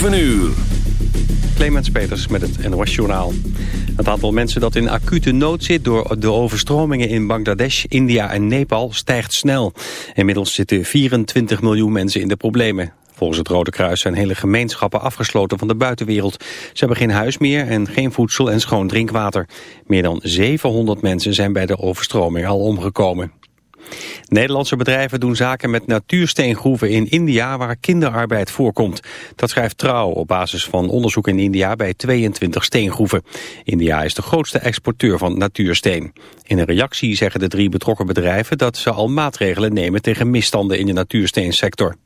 7 uur. Clemens Peters met het NOS Journaal. Het aantal mensen dat in acute nood zit door de overstromingen in Bangladesh, India en Nepal stijgt snel. Inmiddels zitten 24 miljoen mensen in de problemen. Volgens het Rode Kruis zijn hele gemeenschappen afgesloten van de buitenwereld. Ze hebben geen huis meer en geen voedsel en schoon drinkwater. Meer dan 700 mensen zijn bij de overstroming al omgekomen. Nederlandse bedrijven doen zaken met natuursteengroeven in India waar kinderarbeid voorkomt. Dat schrijft Trouw op basis van onderzoek in India bij 22 steengroeven. India is de grootste exporteur van natuursteen. In een reactie zeggen de drie betrokken bedrijven dat ze al maatregelen nemen tegen misstanden in de natuursteensector.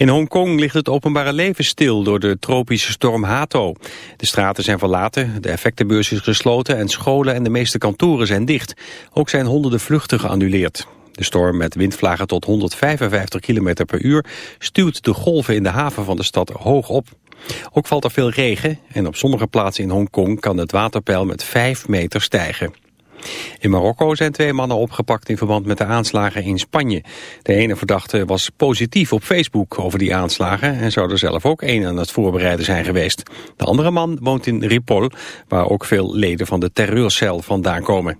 In Hongkong ligt het openbare leven stil door de tropische storm Hato. De straten zijn verlaten, de effectenbeurs is gesloten en scholen en de meeste kantoren zijn dicht. Ook zijn honderden vluchten geannuleerd. De storm met windvlagen tot 155 km per uur stuwt de golven in de haven van de stad hoog op. Ook valt er veel regen en op sommige plaatsen in Hongkong kan het waterpeil met 5 meter stijgen. In Marokko zijn twee mannen opgepakt in verband met de aanslagen in Spanje. De ene verdachte was positief op Facebook over die aanslagen... en zou er zelf ook één aan het voorbereiden zijn geweest. De andere man woont in Ripoll, waar ook veel leden van de terreurcel vandaan komen.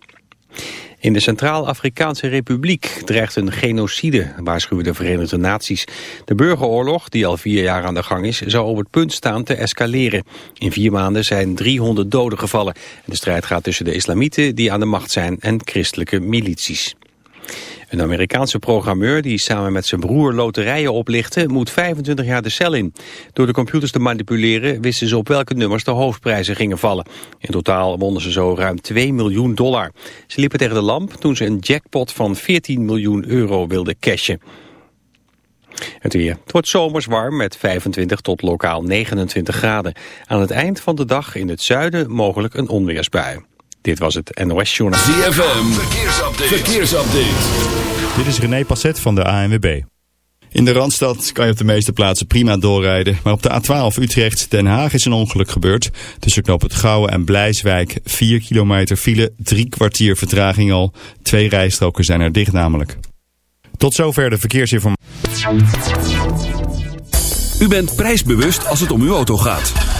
In de Centraal-Afrikaanse Republiek dreigt een genocide, waarschuwen de Verenigde Naties. De burgeroorlog, die al vier jaar aan de gang is, zou op het punt staan te escaleren. In vier maanden zijn 300 doden gevallen. De strijd gaat tussen de islamieten die aan de macht zijn en christelijke milities. Een Amerikaanse programmeur die samen met zijn broer loterijen oplichtte... moet 25 jaar de cel in. Door de computers te manipuleren wisten ze op welke nummers de hoofdprijzen gingen vallen. In totaal wonnen ze zo ruim 2 miljoen dollar. Ze liepen tegen de lamp toen ze een jackpot van 14 miljoen euro wilden cashen. Het weer. Het wordt zomers warm met 25 tot lokaal 29 graden. Aan het eind van de dag in het zuiden mogelijk een onweersbui. Dit was het NOS Journal. ZFM, verkeersupdate. verkeersupdate. Dit is René Passet van de ANWB. In de Randstad kan je op de meeste plaatsen prima doorrijden. Maar op de A12 Utrecht-Den Haag is een ongeluk gebeurd. Tussen knoop het Gouwen en Blijswijk 4 kilometer file, drie kwartier vertraging al. Twee rijstroken zijn er dicht namelijk. Tot zover de verkeersinformatie. U bent prijsbewust als het om uw auto gaat.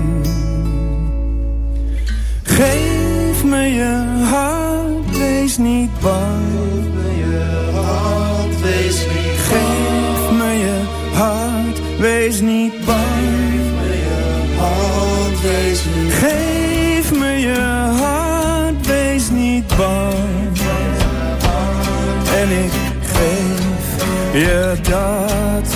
Geef je dat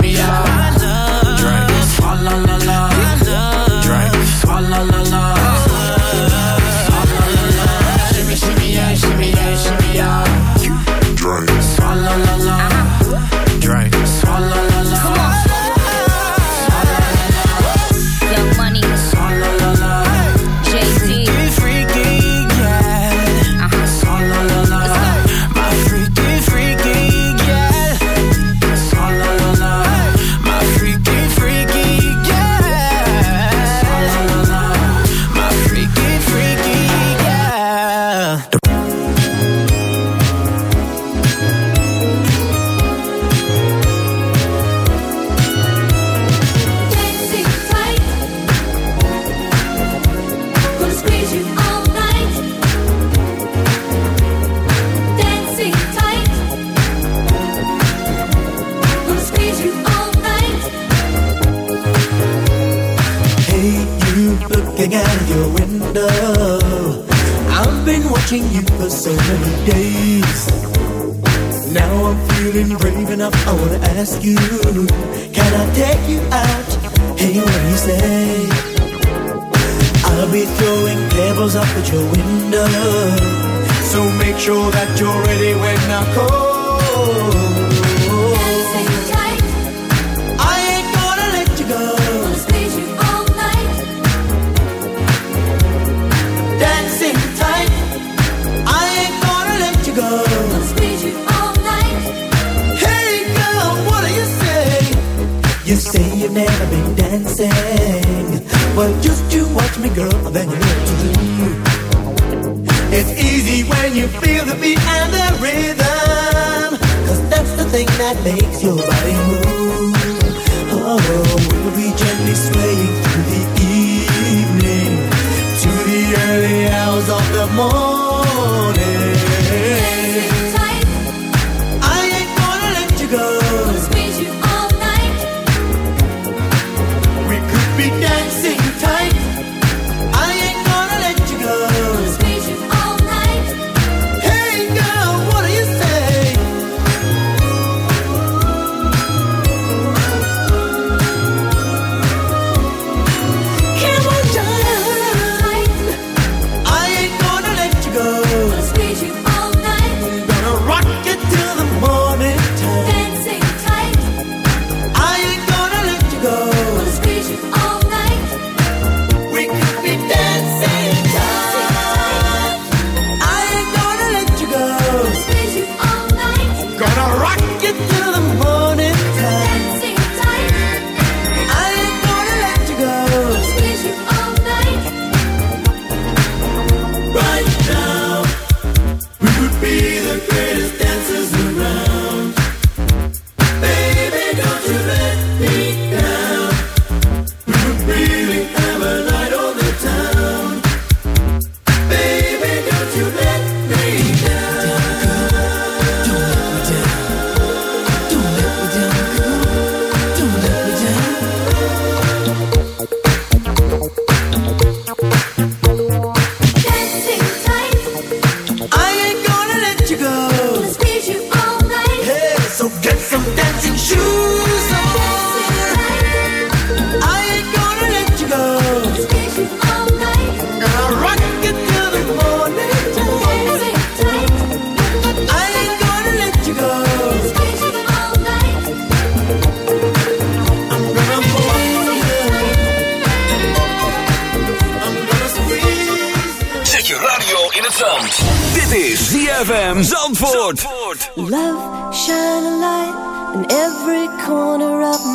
me out.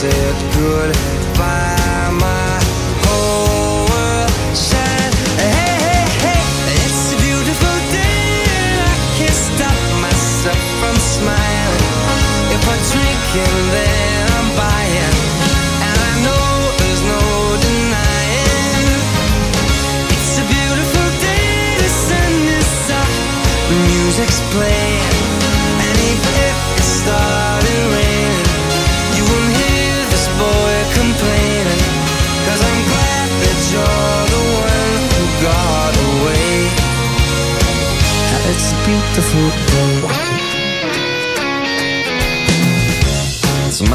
Said goodbye.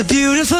a beautiful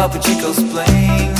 Papa Chico's playing.